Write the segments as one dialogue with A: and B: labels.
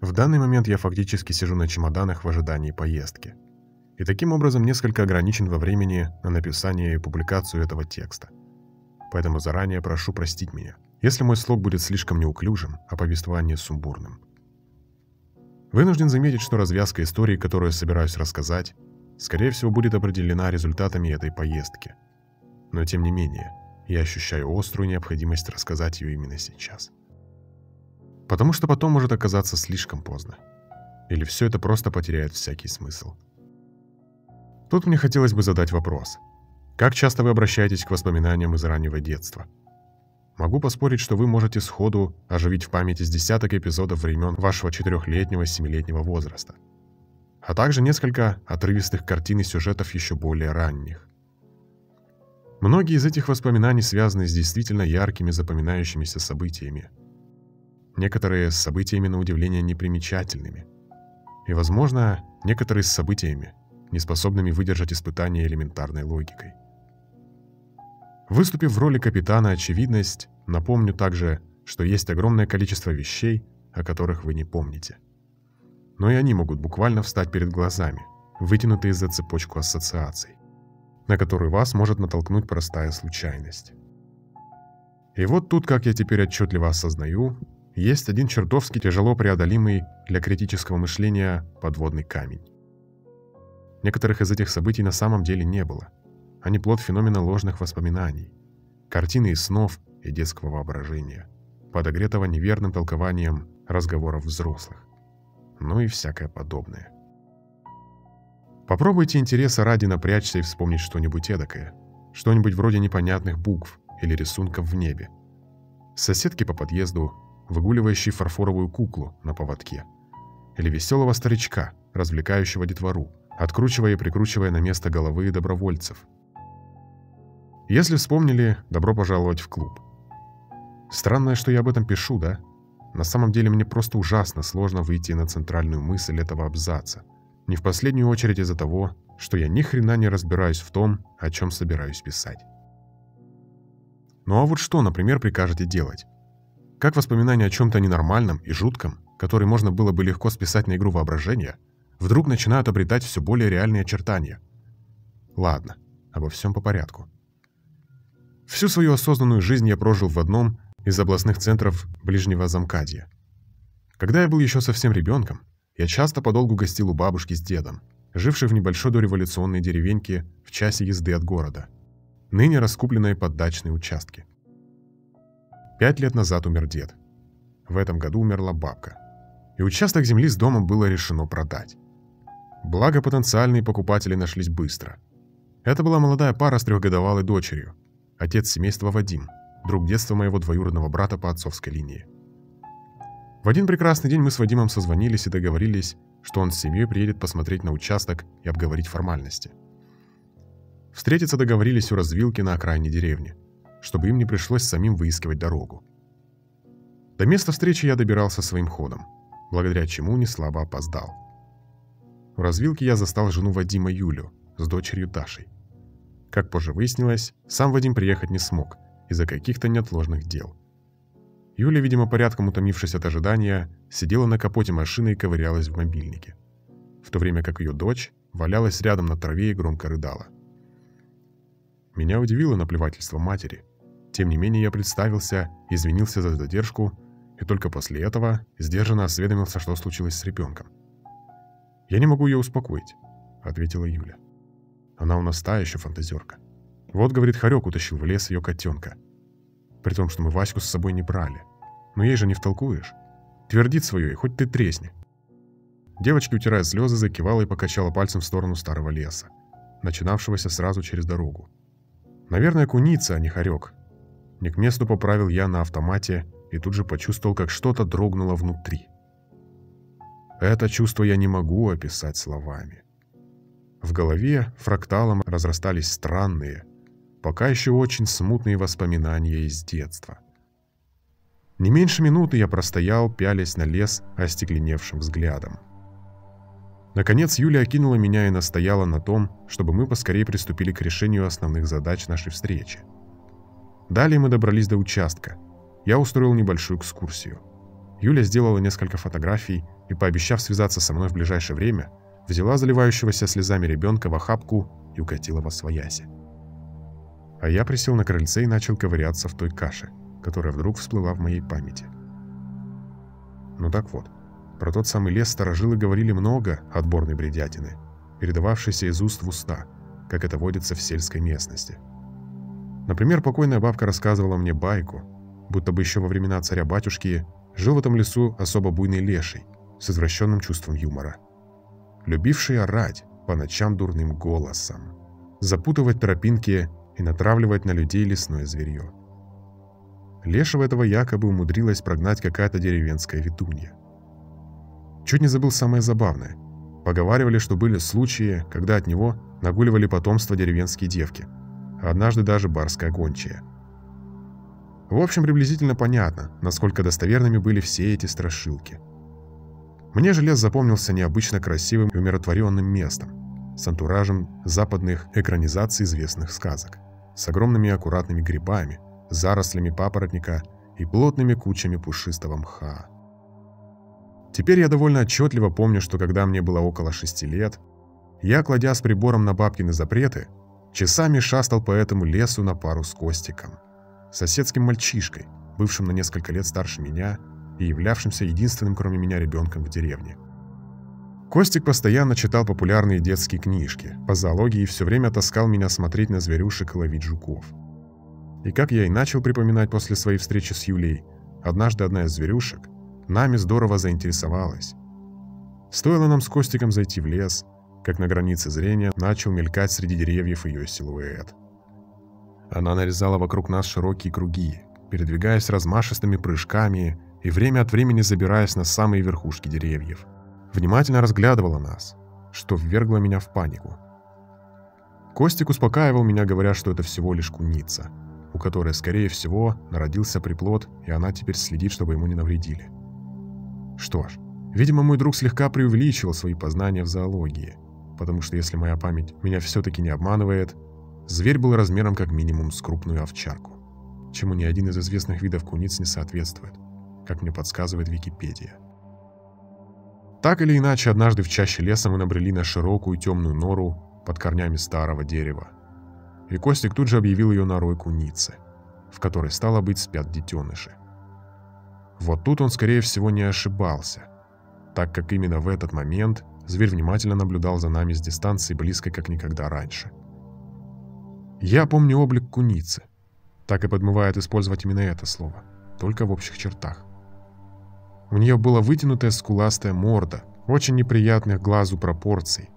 A: В данный момент я фактически сижу на чемоданах в ожидании поездки. И таким образом несколько ограничен во времени на написание и публикацию этого текста. Поэтому заранее прошу простить меня, если мой слог будет слишком неуклюжим, а повествование сумбурным. Вынужден заметить, что развязка истории, которую я собираюсь рассказать, скорее всего будет определена результатами этой поездки. Но тем не менее, я ощущаю острую необходимость рассказать ее именно сейчас. Потому что потом может оказаться слишком поздно. Или все это просто потеряет всякий смысл. Тут мне хотелось бы задать вопрос. Как часто вы обращаетесь к воспоминаниям из раннего детства? Могу поспорить, что вы можете сходу оживить в памяти с десяток эпизодов времен вашего четырехлетнего, семилетнего возраста. А также несколько отрывистых картин и сюжетов еще более ранних. Многие из этих воспоминаний связаны с действительно яркими запоминающимися событиями. Некоторые с событиями на удивление непримечательными. И, возможно, некоторые с событиями, неспособными выдержать испытания элементарной логикой. Выступив в роли капитана «Очевидность», напомню также, что есть огромное количество вещей, о которых вы не помните. Но и они могут буквально встать перед глазами, вытянутые за цепочку ассоциаций, на которую вас может натолкнуть простая случайность. И вот тут, как я теперь отчетливо осознаю, есть один чертовски тяжело преодолимый для критического мышления подводный камень. Некоторых из этих событий на самом деле не было – не плод феномена ложных воспоминаний, картины из снов и детского воображения, подогретого неверным толкованием разговоров взрослых, ну и всякое подобное. Попробуйте интереса ради напрячься и вспомнить что-нибудь эдакое, что-нибудь вроде непонятных букв или рисунков в небе. Соседки по подъезду, выгуливающей фарфоровую куклу на поводке, или веселого старичка, развлекающего детвору, откручивая и прикручивая на место головы добровольцев – если вспомнили, добро пожаловать в клуб. Странно, что я об этом пишу, да? На самом деле мне просто ужасно сложно выйти на центральную мысль этого абзаца. Не в последнюю очередь из-за того, что я ни хрена не разбираюсь в том, о чем собираюсь писать. Ну а вот что, например, прикажете делать? Как воспоминания о чем-то ненормальном и жутком, который можно было бы легко списать на игру воображения, вдруг начинают обретать все более реальные очертания? Ладно, обо всем по порядку. Всю свою осознанную жизнь я прожил в одном из областных центров ближнего Замкадья. Когда я был еще совсем ребенком, я часто подолгу гостил у бабушки с дедом, жившей в небольшой дореволюционной деревеньке в часе езды от города, ныне раскупленной под дачные участки. Пять лет назад умер дед. В этом году умерла бабка. И участок земли с домом было решено продать. Благо потенциальные покупатели нашлись быстро. Это была молодая пара с трехгодовалой дочерью – отец семейства Вадим, друг детства моего двоюродного брата по отцовской линии. В один прекрасный день мы с Вадимом созвонились и договорились, что он с семьей приедет посмотреть на участок и обговорить формальности. Встретиться договорились у развилки на окраине деревни, чтобы им не пришлось самим выискивать дорогу. До места встречи я добирался своим ходом, благодаря чему не слабо опоздал. В развилке я застал жену Вадима Юлю с дочерью Дашей. Как позже выяснилось, сам Вадим приехать не смог из-за каких-то неотложных дел. Юля, видимо, порядком утомившись от ожидания, сидела на капоте машины и ковырялась в мобильнике, в то время как ее дочь валялась рядом на траве и громко рыдала. Меня удивило наплевательство матери. Тем не менее, я представился, извинился за задержку, и только после этого сдержанно осведомился, что случилось с ребенком. «Я не могу ее успокоить», — ответила Юля. Она у нас та еще фантазерка. Вот, говорит, Харек утащил в лес ее котенка. При том, что мы Ваську с собой не брали. Но ей же не втолкуешь. Твердит свое, и хоть ты тресни. Девочка, утирая слезы, закивала и покачала пальцем в сторону старого леса, начинавшегося сразу через дорогу. Наверное, куница, а не хорек. Не к месту поправил я на автомате и тут же почувствовал, как что-то дрогнуло внутри. Это чувство я не могу описать словами. В голове фракталом разрастались странные, пока еще очень смутные воспоминания из детства. Не меньше минуты я простоял, пялясь на лес остекленевшим взглядом. Наконец Юля окинула меня и настояла на том, чтобы мы поскорее приступили к решению основных задач нашей встречи. Далее мы добрались до участка. Я устроил небольшую экскурсию. Юля сделала несколько фотографий и, пообещав связаться со мной в ближайшее время, взяла заливающегося слезами ребенка в охапку и укатила во свояси. А я присел на крыльце и начал ковыряться в той каше, которая вдруг всплыла в моей памяти. Ну так вот, про тот самый лес сторожилы говорили много отборной бредятины, передававшейся из уст в уста, как это водится в сельской местности. Например, покойная бабка рассказывала мне байку, будто бы еще во времена царя-батюшки жил в этом лесу особо буйный леший с извращенным чувством юмора, любивший орать по ночам дурным голосом, запутывать тропинки и натравливать на людей лесное зверье. Лешего этого якобы умудрилась прогнать какая-то деревенская ведунья. Чуть не забыл самое забавное. Поговаривали, что были случаи, когда от него нагуливали потомство деревенские девки, однажды даже барская гончая. В общем, приблизительно понятно, насколько достоверными были все эти страшилки. Мне же лес запомнился необычно красивым и умиротворенным местом, с антуражем западных экранизаций известных сказок, с огромными аккуратными грибами, зарослями папоротника и плотными кучами пушистого мха. Теперь я довольно отчетливо помню, что когда мне было около шести лет, я, кладя с прибором на бабкины запреты, часами шастал по этому лесу на пару с Костиком, соседским мальчишкой, бывшим на несколько лет старше меня и являвшимся единственным, кроме меня, ребенком в деревне. Костик постоянно читал популярные детские книжки по зоологии и все время таскал меня смотреть на зверюшек и ловить жуков. И как я и начал припоминать после своей встречи с Юлей, однажды одна из зверюшек нами здорово заинтересовалась. Стоило нам с Костиком зайти в лес, как на границе зрения начал мелькать среди деревьев ее силуэт. Она нарезала вокруг нас широкие круги, передвигаясь размашистыми прыжками и время от времени забираясь на самые верхушки деревьев. Внимательно разглядывала нас, что ввергло меня в панику. Костик успокаивал меня, говоря, что это всего лишь куница – у которой, скорее всего, народился приплод, и она теперь следит, чтобы ему не навредили. Что ж, видимо, мой друг слегка преувеличивал свои познания в зоологии, потому что если моя память меня все-таки не обманывает, зверь был размером как минимум с крупную овчарку, чему ни один из известных видов куниц не соответствует, как мне подсказывает Википедия. Так или иначе, однажды в чаще леса мы набрели на широкую темную нору под корнями старого дерева, и Костик тут же объявил ее норой куницы, в которой, стало быть, спят детеныши. Вот тут он, скорее всего, не ошибался, так как именно в этот момент зверь внимательно наблюдал за нами с дистанции близкой, как никогда раньше. Я помню облик куницы. Так и подмывает использовать именно это слово, только в общих чертах. У нее была вытянутая скуластая морда, очень неприятных глазу пропорций,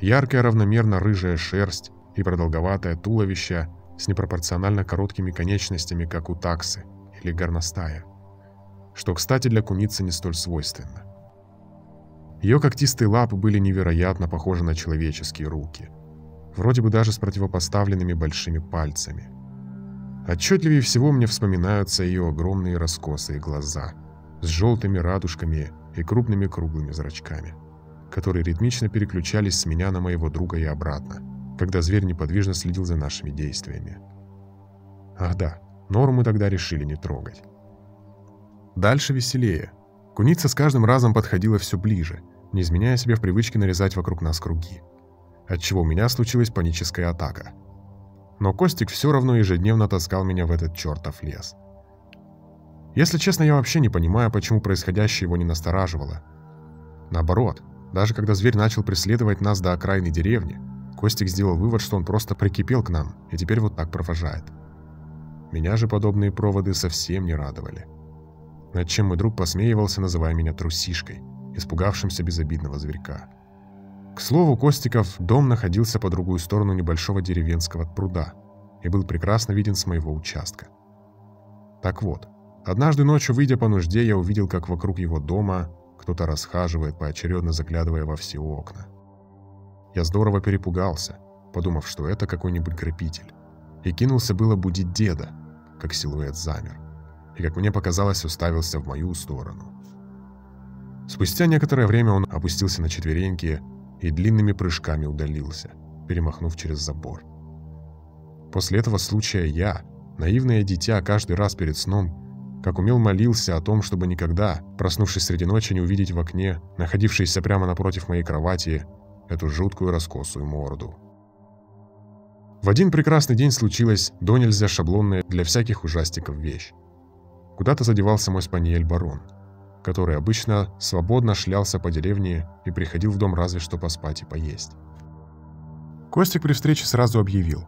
A: яркая равномерно рыжая шерсть, и продолговатое туловище с непропорционально короткими конечностями, как у таксы или горностая, что, кстати, для куницы не столь свойственно. Ее когтистые лапы были невероятно похожи на человеческие руки, вроде бы даже с противопоставленными большими пальцами. Отчетливее всего мне вспоминаются ее огромные раскосые глаза с желтыми радужками и крупными круглыми зрачками, которые ритмично переключались с меня на моего друга и обратно – когда зверь неподвижно следил за нашими действиями. Ах да, нору мы тогда решили не трогать. Дальше веселее. Куница с каждым разом подходила все ближе, не изменяя себе в привычке нарезать вокруг нас круги. Отчего у меня случилась паническая атака. Но Костик все равно ежедневно таскал меня в этот чертов лес. Если честно, я вообще не понимаю, почему происходящее его не настораживало. Наоборот, даже когда зверь начал преследовать нас до окраины деревни, Костик сделал вывод, что он просто прикипел к нам и теперь вот так провожает. Меня же подобные проводы совсем не радовали. Над чем мой друг посмеивался, называя меня трусишкой, испугавшимся безобидного зверька. К слову, Костиков дом находился по другую сторону небольшого деревенского пруда и был прекрасно виден с моего участка. Так вот, однажды ночью, выйдя по нужде, я увидел, как вокруг его дома кто-то расхаживает, поочередно заглядывая во все окна. Я здорово перепугался, подумав, что это какой-нибудь грабитель. И кинулся было будить деда, как силуэт замер. И, как мне показалось, уставился в мою сторону. Спустя некоторое время он опустился на четвереньки и длинными прыжками удалился, перемахнув через забор. После этого случая я, наивное дитя, каждый раз перед сном как умел молился о том, чтобы никогда, проснувшись среди ночи, не увидеть в окне, находившейся прямо напротив моей кровати, эту жуткую раскосую морду. В один прекрасный день случилась до нельзя шаблонная для всяких ужастиков вещь. Куда-то задевался мой спаниель барон, который обычно свободно шлялся по деревне и приходил в дом разве что поспать и поесть. Костик при встрече сразу объявил.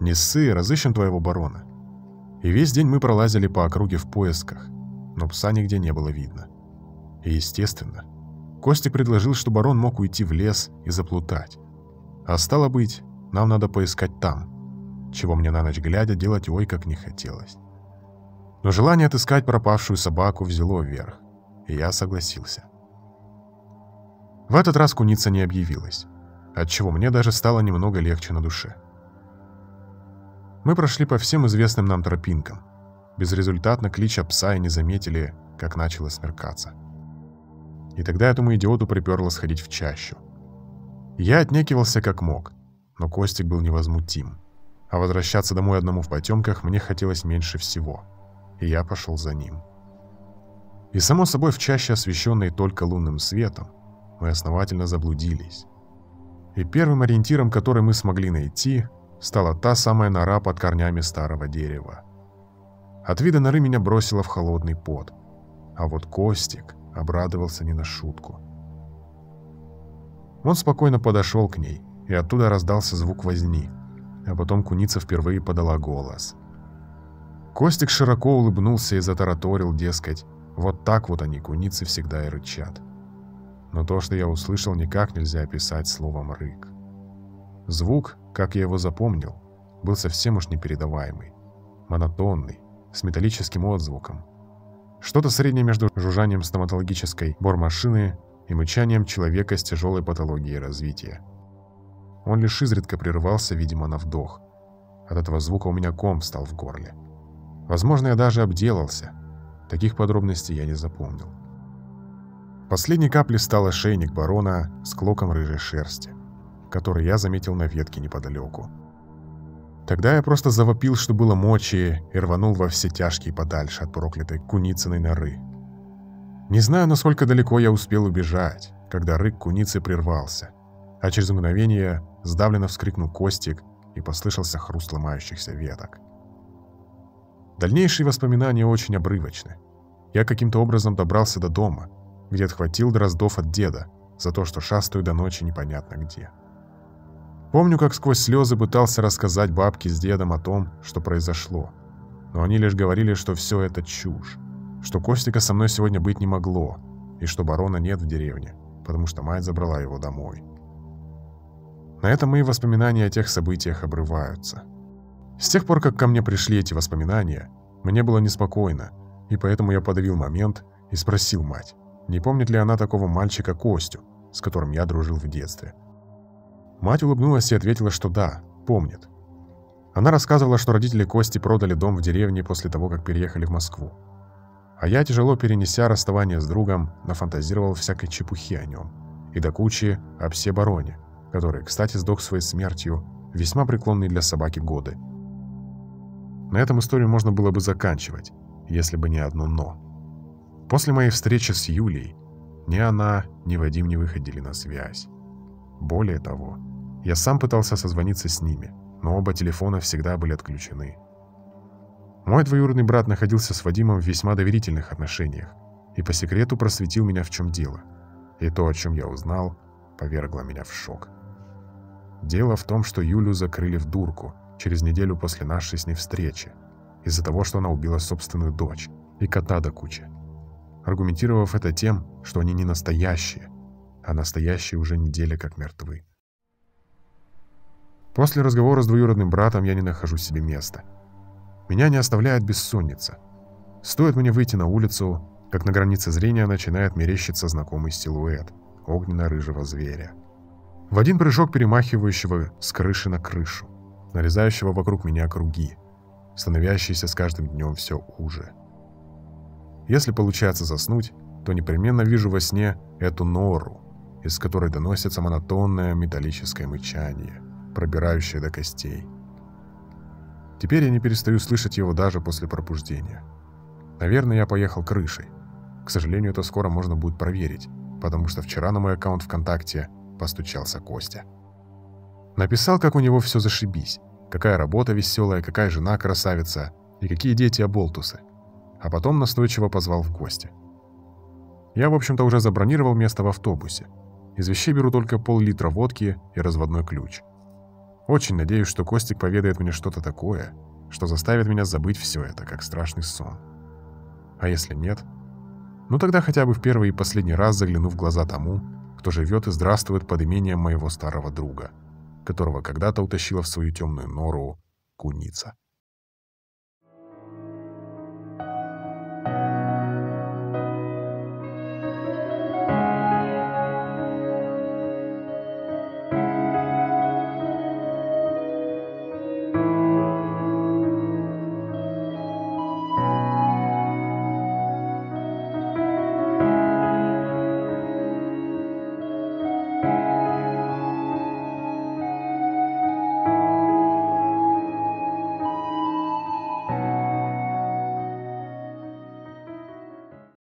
A: «Не ссы, разыщем твоего барона». И весь день мы пролазили по округе в поисках, но пса нигде не было видно. И естественно, Костик предложил, что барон мог уйти в лес и заплутать. А стало быть, нам надо поискать там, чего мне на ночь глядя делать ой как не хотелось. Но желание отыскать пропавшую собаку взяло вверх, и я согласился. В этот раз куница не объявилась, отчего мне даже стало немного легче на душе. Мы прошли по всем известным нам тропинкам, безрезультатно клича пса и не заметили, как начало смеркаться. И тогда этому идиоту приперло сходить в чащу. Я отнекивался как мог, но Костик был невозмутим. А возвращаться домой одному в потемках мне хотелось меньше всего, и я пошел за ним. И само собой в чаще, освещенной только лунным светом, мы основательно заблудились. И первым ориентиром, который мы смогли найти, стала та самая нора под корнями старого дерева. От вида норы меня бросило в холодный пот, а вот Костик обрадовался не на шутку. Он спокойно подошел к ней, и оттуда раздался звук возни, а потом куница впервые подала голос. Костик широко улыбнулся и затараторил, дескать, вот так вот они, куницы, всегда и рычат. Но то, что я услышал, никак нельзя описать словом «рык». Звук, как я его запомнил, был совсем уж непередаваемый, монотонный, с металлическим отзвуком. Что-то среднее между жужжанием стоматологической бормашины и мычанием человека с тяжелой патологией развития. Он лишь изредка прерывался, видимо, на вдох. От этого звука у меня ком встал в горле. Возможно, я даже обделался. Таких подробностей я не запомнил. Последней каплей стал ошейник барона с клоком рыжей шерсти, который я заметил на ветке неподалеку. Тогда я просто завопил, что было мочи, и рванул во все тяжкие подальше от проклятой куницыной норы. Не знаю, насколько далеко я успел убежать, когда рык куницы прервался, а через мгновение Сдавленно вскрикнул Костик, и послышался хруст ломающихся веток. Дальнейшие воспоминания очень обрывочны. Я каким-то образом добрался до дома, где отхватил дроздов от деда за то, что шастаю до ночи непонятно где. Помню, как сквозь слезы пытался рассказать бабке с дедом о том, что произошло. Но они лишь говорили, что все это чушь, что Костика со мной сегодня быть не могло, и что барона нет в деревне, потому что мать забрала его домой. На этом мои воспоминания о тех событиях обрываются. С тех пор, как ко мне пришли эти воспоминания, мне было неспокойно, и поэтому я подавил момент и спросил мать, не помнит ли она такого мальчика Костю, с которым я дружил в детстве. Мать улыбнулась и ответила, что да, помнит. Она рассказывала, что родители Кости продали дом в деревне после того, как переехали в Москву. А я, тяжело перенеся расставание с другом, нафантазировал всякой чепухи о нем. И до кучи о псе бароне, который, кстати, сдох своей смертью весьма преклонные для собаки годы. На этом историю можно было бы заканчивать, если бы не одно «но». После моей встречи с Юлей ни она, ни Вадим не выходили на связь. Более того, я сам пытался созвониться с ними, но оба телефона всегда были отключены. Мой двоюродный брат находился с Вадимом в весьма доверительных отношениях и по секрету просветил меня в чем дело. И то, о чем я узнал, повергло меня в шок. Дело в том, что Юлю закрыли в дурку через неделю после нашей с ней встречи, из-за того, что она убила собственную дочь и кота до кучи, аргументировав это тем, что они не настоящие, а настоящие уже неделя как мертвы. После разговора с двоюродным братом я не нахожу себе места. Меня не оставляет бессонница. Стоит мне выйти на улицу, как на границе зрения начинает мерещиться знакомый силуэт огненно-рыжего зверя в один прыжок перемахивающего с крыши на крышу, нарезающего вокруг меня круги, становящиеся с каждым днем все уже. Если получается заснуть, то непременно вижу во сне эту нору, из которой доносится монотонное металлическое мычание, пробирающее до костей. Теперь я не перестаю слышать его даже после пробуждения. Наверное, я поехал крышей. К сожалению, это скоро можно будет проверить, потому что вчера на мой аккаунт ВКонтакте постучался Костя. Написал, как у него все зашибись, какая работа веселая, какая жена красавица и какие дети оболтусы. А потом настойчиво позвал в гости. Я, в общем-то, уже забронировал место в автобусе. Из вещей беру только пол-литра водки и разводной ключ. Очень надеюсь, что Костик поведает мне что-то такое, что заставит меня забыть все это, как страшный сон. А если нет? Ну тогда хотя бы в первый и последний раз загляну в глаза тому, кто живет и здравствует под имением моего старого друга, которого когда-то утащила в свою темную нору куница.